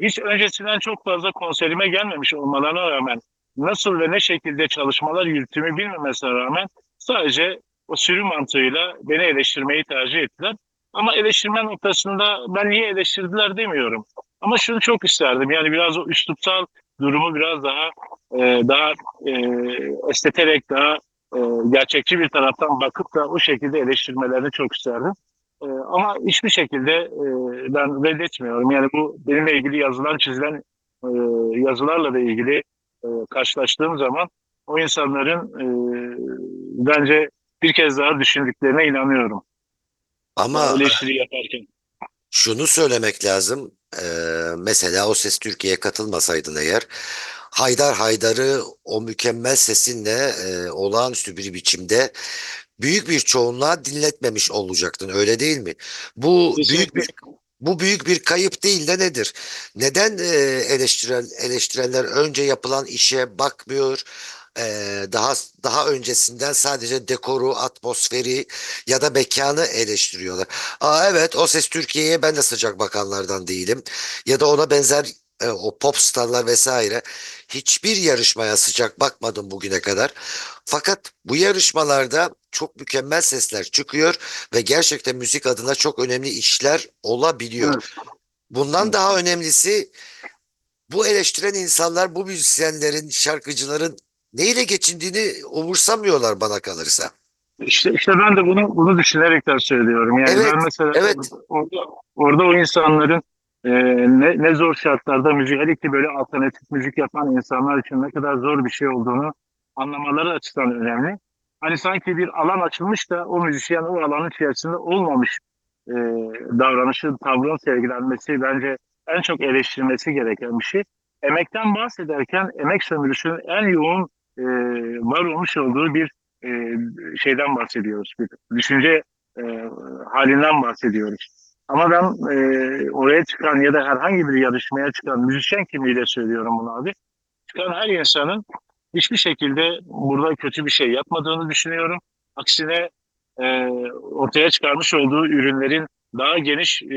C: hiç öncesinden çok fazla konserime gelmemiş olmalarına rağmen nasıl ve ne şekilde çalışmalar yürüttüğümü bilmemesine rağmen sadece o sürü mantığıyla beni eleştirmeyi tercih ettiler. Ama eleştirme noktasında ben niye eleştirdiler demiyorum. Ama şunu çok isterdim. Yani biraz o üslupsal durumu biraz daha e, daha e, esteterek daha e, gerçekçi bir taraftan bakıp da o şekilde eleştirmelerini çok isterdim. E, ama hiçbir şekilde e, ben reddetmiyorum. Yani bu benimle ilgili yazılan çizilen e, yazılarla da ilgili e, karşılaştığım zaman o insanların e, bence bir kez daha düşündüklerine inanıyorum.
B: Ama
C: Eleştiri yaparken.
B: Şunu söylemek lazım. Ee, mesela O Ses Türkiye'ye katılmasaydın eğer Haydar Haydar'ı o mükemmel sesinle e, olağanüstü bir biçimde büyük bir çoğunluğa dinletmemiş olacaktın öyle değil mi? Bu büyük bir bu büyük bir kayıp değil de nedir? Neden e, eleştiren eleştirenler önce yapılan işe bakmıyor? E, daha daha öncesinden sadece dekoru, atmosferi ya da mekanı eleştiriyorlar. Aa evet O Ses Türkiye'ye ben de sıcak bakanlardan değilim. Ya da ona benzer e, o pop starlar vesaire hiçbir yarışmaya sıcak bakmadım bugüne kadar. Fakat bu yarışmalarda çok mükemmel sesler çıkıyor ve gerçekten müzik adına çok önemli işler olabiliyor. Bundan daha önemlisi bu eleştiren insanlar bu müzisyenlerin, şarkıcıların neyle geçindiğini umursamıyorlar bana kalırsa.
C: İşte işte ben de bunu bunu düşünerekten söylüyorum. Yani
B: Evet,
C: ben mesela
B: evet.
C: orada orada o insanların e, ne ne zor şartlarda müzik hele ki böyle alternatif müzik yapan insanlar için ne kadar zor bir şey olduğunu anlamaları açısından önemli. Hani sanki bir alan açılmış da o müzisyen o alanın içerisinde olmamış e, davranışı, tavrın sergilenmesi bence en çok eleştirilmesi gereken bir şey. Emekten bahsederken emek sömürüsünün en yoğun e, var olmuş olduğu bir e, şeyden bahsediyoruz. Bir düşünce e, halinden bahsediyoruz. Ama ben e, oraya çıkan ya da herhangi bir yarışmaya çıkan müzisyen kimliğiyle söylüyorum bunu abi. Çıkan her insanın hiçbir şekilde burada kötü bir şey yapmadığını düşünüyorum. Aksine e, ortaya çıkarmış olduğu ürünlerin daha geniş e,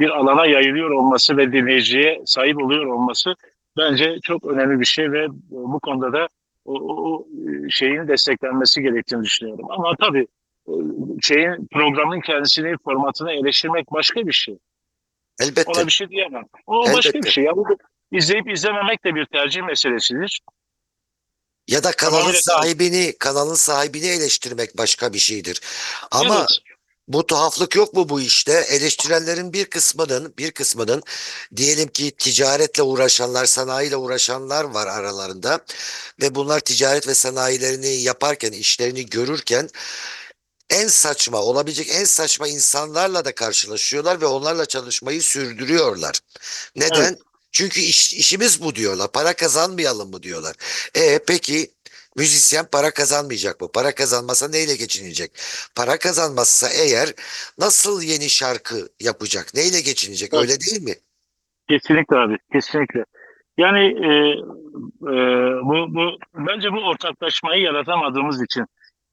C: bir alana yayılıyor olması ve dinleyiciye sahip oluyor olması bence çok önemli bir şey ve bu konuda da o, o- o şeyin desteklenmesi gerektiğini düşünüyorum. Ama tabii e, şeyin programın kendisini formatını eleştirmek başka bir şey.
B: Elbette.
C: Ona bir şey diyemem. O başka
B: Elbette.
C: bir şey. Ya bu izleyip izlememek de bir tercih meselesidir.
B: Ya da kanalın sahibini, kanalın sahibini eleştirmek başka bir şeydir. Ama
C: Evet.
B: Bu tuhaflık yok mu bu işte? Eleştirenlerin bir kısmının, bir kısmının diyelim ki ticaretle uğraşanlar, sanayiyle uğraşanlar var aralarında ve bunlar ticaret ve sanayilerini yaparken, işlerini görürken en saçma, olabilecek en saçma insanlarla da karşılaşıyorlar ve onlarla çalışmayı sürdürüyorlar. Neden?
C: Evet.
B: Çünkü iş- işimiz bu diyorlar. Para kazanmayalım mı diyorlar. E peki müzisyen para kazanmayacak mı? Para kazanmasa neyle geçinecek? Para kazanmazsa eğer nasıl yeni şarkı yapacak? Neyle geçinecek?
C: Evet.
B: Öyle değil mi?
C: Kesinlikle abi. Kesinlikle. Yani e, e, bu, bu bence bu ortaklaşmayı yaratamadığımız için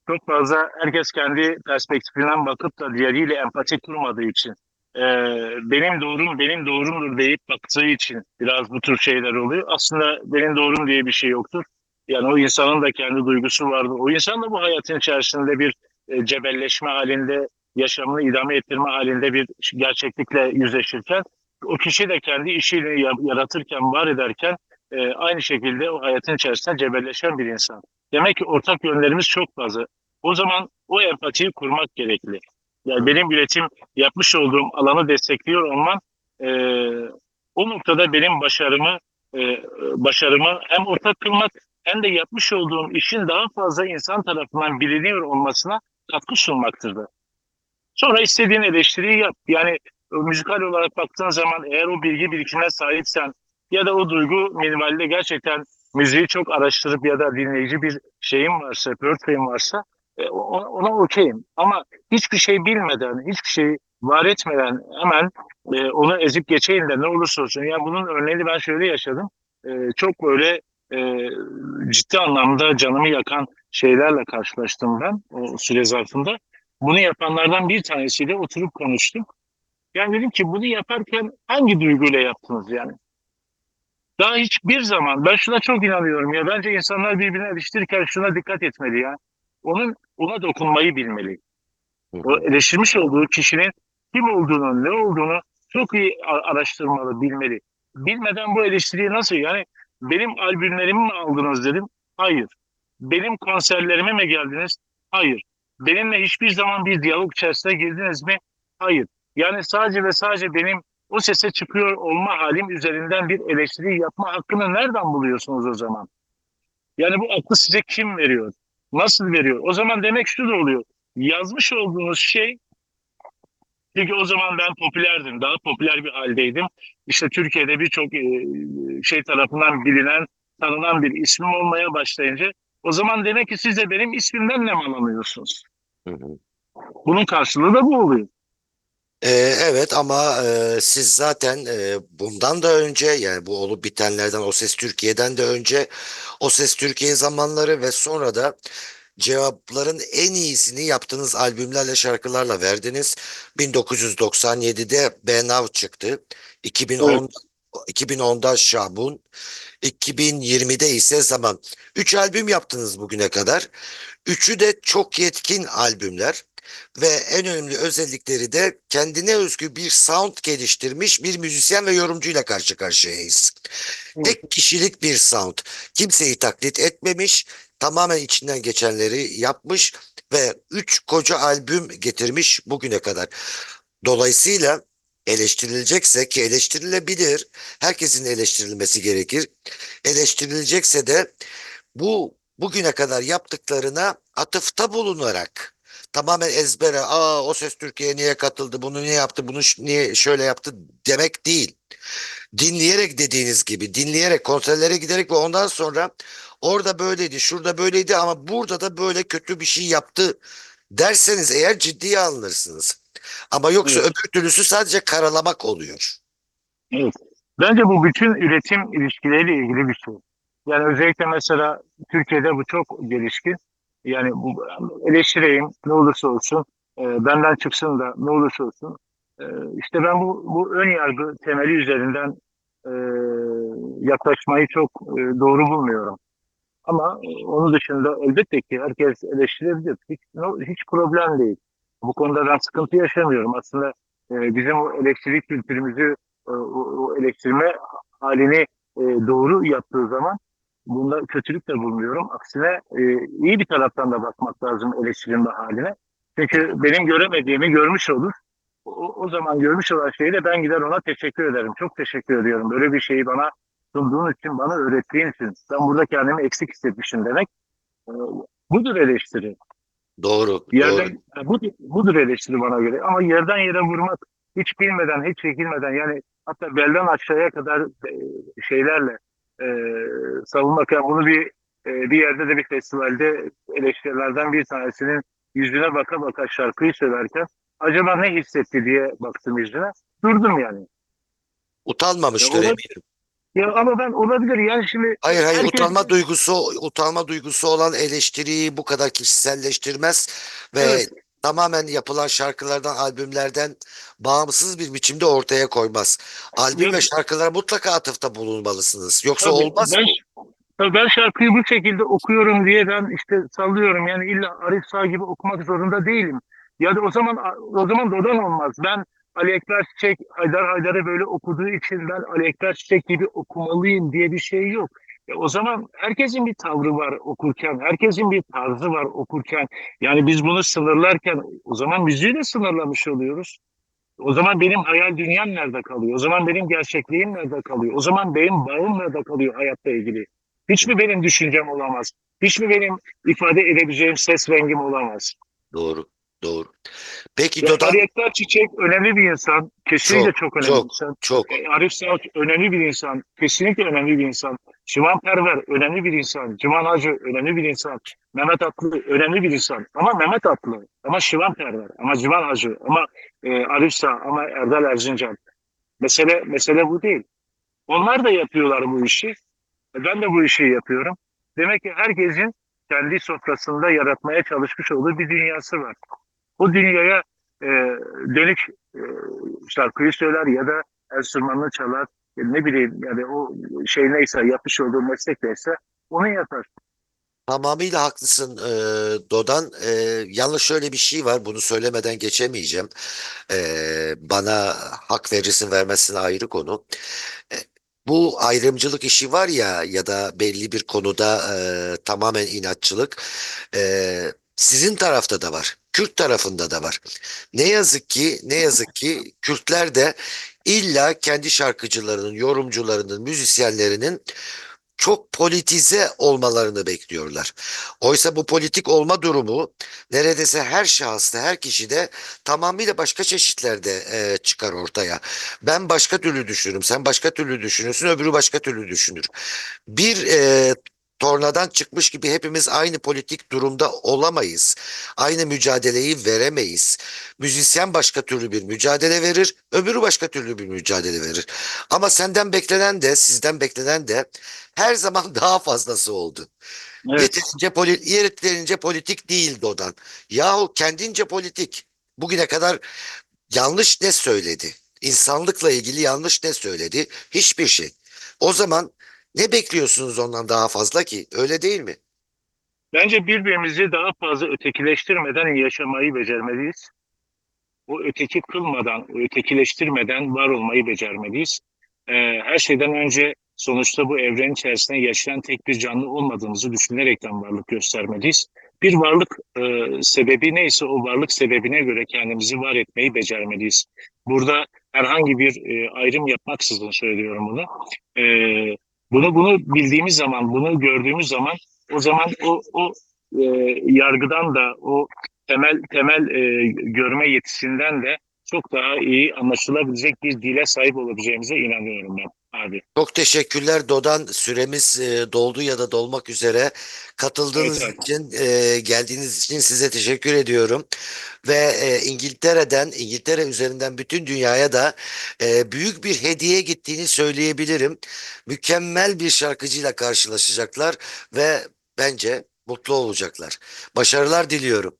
C: çok fazla herkes kendi perspektifinden bakıp da diğeriyle empati kurmadığı için e, benim doğrum benim doğrumdur deyip baktığı için biraz bu tür şeyler oluyor. Aslında benim doğrum diye bir şey yoktur. Yani o insanın da kendi duygusu vardır. O insan da bu hayatın içerisinde bir e, cebelleşme halinde, yaşamını idame ettirme halinde bir gerçeklikle yüzleşirken o kişi de kendi işiyle ya- yaratırken, var ederken e, aynı şekilde o hayatın içerisinde cebelleşen bir insan. Demek ki ortak yönlerimiz çok fazla. O zaman o empatiyi kurmak gerekli. Yani benim üretim yapmış olduğum alanı destekliyor olman e, o noktada benim başarımı e, başarımı hem ortak kılmak hem de yapmış olduğum işin daha fazla insan tarafından biliniyor olmasına katkı sunmaktır da. Sonra istediğin eleştiriyi yap. Yani müzikal olarak baktığın zaman eğer o bilgi birikimine sahipsen ya da o duygu minimalde gerçekten müziği çok araştırıp ya da dinleyici bir şeyin varsa, portföyün varsa e, ona, ona okeyim. Ama hiçbir şey bilmeden, hiçbir şey var etmeden hemen e, onu ezip geçeyim de ne olursa olsun. Yani bunun örneğini ben şöyle yaşadım. E, çok böyle e, ciddi anlamda canımı yakan şeylerle karşılaştım ben o süre zarfında. Bunu yapanlardan bir tanesiyle oturup konuştum. Yani dedim ki bunu yaparken hangi duyguyla yaptınız yani? Daha hiçbir zaman ben şuna çok inanıyorum ya bence insanlar birbirine eleştirirken şuna dikkat etmeli ya. Onun ona dokunmayı bilmeli. O eleştirmiş olduğu kişinin kim olduğunu, ne olduğunu çok iyi araştırmalı, bilmeli. Bilmeden bu eleştiriyi nasıl yani benim albümlerimi mi aldınız dedim. Hayır. Benim konserlerime mi geldiniz? Hayır. Benimle hiçbir zaman bir diyalog içerisine girdiniz mi? Hayır. Yani sadece ve sadece benim o sese çıkıyor olma halim üzerinden bir eleştiri yapma hakkını nereden buluyorsunuz o zaman? Yani bu aklı size kim veriyor? Nasıl veriyor? O zaman demek şu da oluyor. Yazmış olduğunuz şey çünkü o zaman ben popülerdim. Daha popüler bir haldeydim. İşte Türkiye'de birçok e, şey tarafından bilinen, tanınan bir ismim olmaya başlayınca o zaman demek ki siz de benim ismimden nem alamıyorsunuz.
B: Hı hı.
C: Bunun karşılığı da bu oluyor.
B: Ee, evet ama e, siz zaten e, bundan da önce yani bu olup bitenlerden O Ses Türkiye'den de önce O Ses Türkiye zamanları ve sonra da cevapların en iyisini yaptığınız albümlerle şarkılarla verdiniz. 1997'de Benav çıktı. 2010 2010'da Şabun, 2020'de ise Zaman. Üç albüm yaptınız bugüne kadar. Üçü de çok yetkin albümler ve en önemli özellikleri de kendine özgü bir sound geliştirmiş bir müzisyen ve yorumcuyla karşı karşıyayız. Tek kişilik bir sound. Kimseyi taklit etmemiş, tamamen içinden geçenleri yapmış ve üç koca albüm getirmiş bugüne kadar. Dolayısıyla eleştirilecekse ki eleştirilebilir, herkesin eleştirilmesi gerekir. Eleştirilecekse de bu bugüne kadar yaptıklarına atıfta bulunarak tamamen ezbere aa o ses Türkiye'ye niye katıldı bunu niye yaptı bunu niye şöyle yaptı demek değil. Dinleyerek dediğiniz gibi dinleyerek konserlere giderek ve ondan sonra orada böyleydi şurada böyleydi ama burada da böyle kötü bir şey yaptı derseniz eğer ciddiye alınırsınız. Ama yoksa
C: Evet.
B: öbür türlüsü sadece karalamak oluyor.
C: Evet. Bence bu bütün üretim ilişkileriyle ilgili bir şey. Yani özellikle mesela Türkiye'de bu çok gelişkin. Yani eleştireyim ne olursa olsun, e, benden çıksın da ne olursa olsun. E, işte ben bu, bu ön yargı temeli üzerinden e, yaklaşmayı çok e, doğru bulmuyorum. Ama e, onun dışında elbette ki herkes eleştirebilir. Hiç, no- hiç problem değil. Bu konuda ben sıkıntı yaşamıyorum. Aslında e, bizim o eleştiri kültürümüzü, e, o, o eleştirme halini e, doğru yaptığı zaman bunda kötülük de bulmuyorum. Aksine e, iyi bir taraftan da bakmak lazım eleştirilme haline. Çünkü benim göremediğimi görmüş olur. O, o zaman görmüş olan şeyle ben gider ona teşekkür ederim. Çok teşekkür ediyorum. Böyle bir şeyi bana sunduğun için, bana öğrettiğin için. Ben burada kendimi eksik hissetmişim demek. E, budur eleştiri.
B: Doğru, doğru.
C: Yerden, bu, budur eleştiri bana göre. Ama yerden yere vurmak, hiç bilmeden, hiç çekilmeden yani hatta belden aşağıya kadar e, şeylerle e, savunmak. Yani bunu bir e, bir yerde de bir festivalde eleştirilerden bir tanesinin yüzüne baka baka şarkıyı söylerken acaba ne hissetti diye baktım yüzüne. Durdum yani.
B: Utanmamıştır
C: Ya
B: eminim.
C: Ya ama ben olabilir yani şimdi
B: Hayır hayır
C: herkes-
B: utanma duygusu utanma duygusu olan eleştiriyi bu kadar kişiselleştirmez ve
C: Evet.
B: Tamamen yapılan şarkılardan, albümlerden bağımsız bir biçimde ortaya koymaz. Albüm ve şarkılara mutlaka atıfta bulunmalısınız. Yoksa
C: Tabii,
B: olmaz
C: ben,
B: bu.
C: tabii ben şarkıyı bu şekilde okuyorum diye ben işte sallıyorum yani illa Arif Sağ gibi okumak zorunda değilim. Ya da o zaman o zaman Dodan olmaz. Ben Ali Ekber Çiçek Haydar Haydar'ı böyle okuduğu için ben Ali Ekber Çiçek gibi okumalıyım diye bir şey yok. E o zaman herkesin bir tavrı var okurken, herkesin bir tarzı var okurken. Yani biz bunu sınırlarken o zaman müziği de sınırlamış oluyoruz. O zaman benim hayal dünyam nerede kalıyor? O zaman benim gerçekliğim nerede kalıyor? O zaman benim bağım nerede kalıyor hayatla ilgili? Hiç mi benim düşüncem olamaz? Hiç mi benim ifade edebileceğim ses rengim olamaz?
B: Doğru, doğru. Peki
C: Yani
B: Dodan
C: Ali Ekber Çiçek önemli bir insan. Kesinlikle
B: Çok,
C: çok, önemli
B: çok.
C: bir insan.
B: çok
C: E, Arif Sağ önemli bir insan. Kesinlikle önemli bir insan. Şivan Perver önemli bir insan. Civan Hacı önemli bir insan. Mehmet Atlı önemli bir insan. Ama Mehmet Atlı, ama Şivan Perver, ama Civan Hacı, ama e, Arif Sağ, ama Erdal Erzincan. Mesele, mesele bu değil. Onlar da yapıyorlar bu işi. E, Ben de bu işi yapıyorum. Demek ki herkesin kendi sofrasında yaratmaya çalışmış olduğu bir dünyası var. O dünyaya e, dönük e, şarkıyı söyler ya da enstrümanını çalar. Ya ne bileyim yani o şey neyse yapmış olduğu meslek neyse onu yapar.
B: Tamamıyla haklısın e, Dodan. E, yalnız şöyle bir şey var, bunu söylemeden geçemeyeceğim. E, bana hak verirsin vermezsin ayrı konu. E, bu ayrımcılık işi var ya ya da belli bir konuda e, tamamen inatçılık. e, sizin tarafta da var, Kürt tarafında da var. Ne yazık ki, ne yazık ki Kürtler de illa kendi şarkıcılarının, yorumcularının, müzisyenlerinin çok politize olmalarını bekliyorlar. Oysa bu politik olma durumu neredeyse her şahısta, her kişide tamamıyla başka çeşitlerde e, çıkar ortaya. Ben başka türlü düşünürüm, sen başka türlü düşünürsün, öbürü başka türlü düşünür. Bir e, tornadan çıkmış gibi hepimiz aynı politik durumda olamayız. Aynı mücadeleyi veremeyiz. Müzisyen başka türlü bir mücadele verir, öbürü başka türlü bir mücadele verir. Ama senden beklenen de, sizden beklenen de her zaman daha fazlası oldu.
C: Evet.
B: Yeterince, poli yeterince politik değildi odan. Yahu kendince politik. Bugüne kadar yanlış ne söyledi? İnsanlıkla ilgili yanlış ne söyledi? Hiçbir şey. O zaman ne bekliyorsunuz ondan daha fazla ki? Öyle değil mi?
C: Bence birbirimizi daha fazla ötekileştirmeden yaşamayı becermeliyiz. O öteki kılmadan, o ötekileştirmeden var olmayı becermeliyiz. Ee, her şeyden önce sonuçta bu evren içerisinde yaşayan tek bir canlı olmadığımızı düşünerekten varlık göstermeliyiz. Bir varlık e, sebebi neyse o varlık sebebine göre kendimizi var etmeyi becermeliyiz. Burada herhangi bir e, ayrım yapmaksızın söylüyorum bunu. E, bunu bunu bildiğimiz zaman, bunu gördüğümüz zaman o zaman o o e, yargıdan da o temel temel e, görme yetisinden de çok daha iyi anlaşılabilecek bir dile sahip olabileceğimize inanıyorum ben. Abi.
B: Çok teşekkürler Dodan. Süremiz e, doldu ya da dolmak üzere. Katıldığınız
C: Evet,
B: için, e, geldiğiniz için size teşekkür ediyorum. Ve e, İngiltere'den, İngiltere üzerinden bütün dünyaya da e, büyük bir hediye gittiğini söyleyebilirim. Mükemmel bir şarkıcıyla karşılaşacaklar ve bence mutlu olacaklar. Başarılar diliyorum.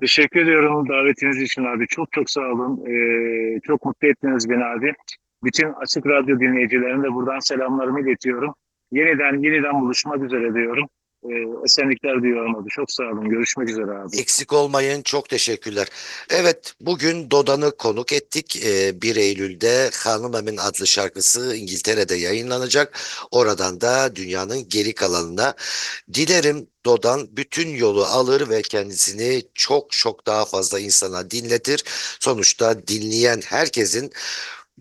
C: Teşekkür ediyorum davetiniz için abi. Çok çok sağ olun. Ee, çok mutlu ettiniz beni abi. Bütün Açık Radyo dinleyicilerine de buradan selamlarımı iletiyorum. Yeniden yeniden buluşmak üzere diyorum. Ee, esenlikler diyorum abi. Çok sağ olun. Görüşmek üzere abi.
B: Eksik olmayın. Çok teşekkürler. Evet, bugün Dodan'ı konuk ettik. Ee, 1 Eylül'de Hanım Emin adlı şarkısı İngiltere'de yayınlanacak. Oradan da dünyanın geri kalanına. Dilerim Dodan bütün yolu alır ve kendisini çok çok daha fazla insana dinletir. Sonuçta dinleyen herkesin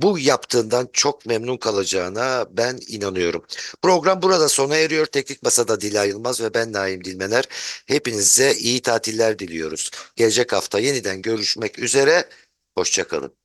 B: bu yaptığından çok memnun kalacağına ben inanıyorum. Program burada sona eriyor. Teknik Masada Dilay Yılmaz ve ben Naim Dilmener. Hepinize iyi tatiller diliyoruz. Gelecek hafta yeniden görüşmek üzere. Hoşçakalın.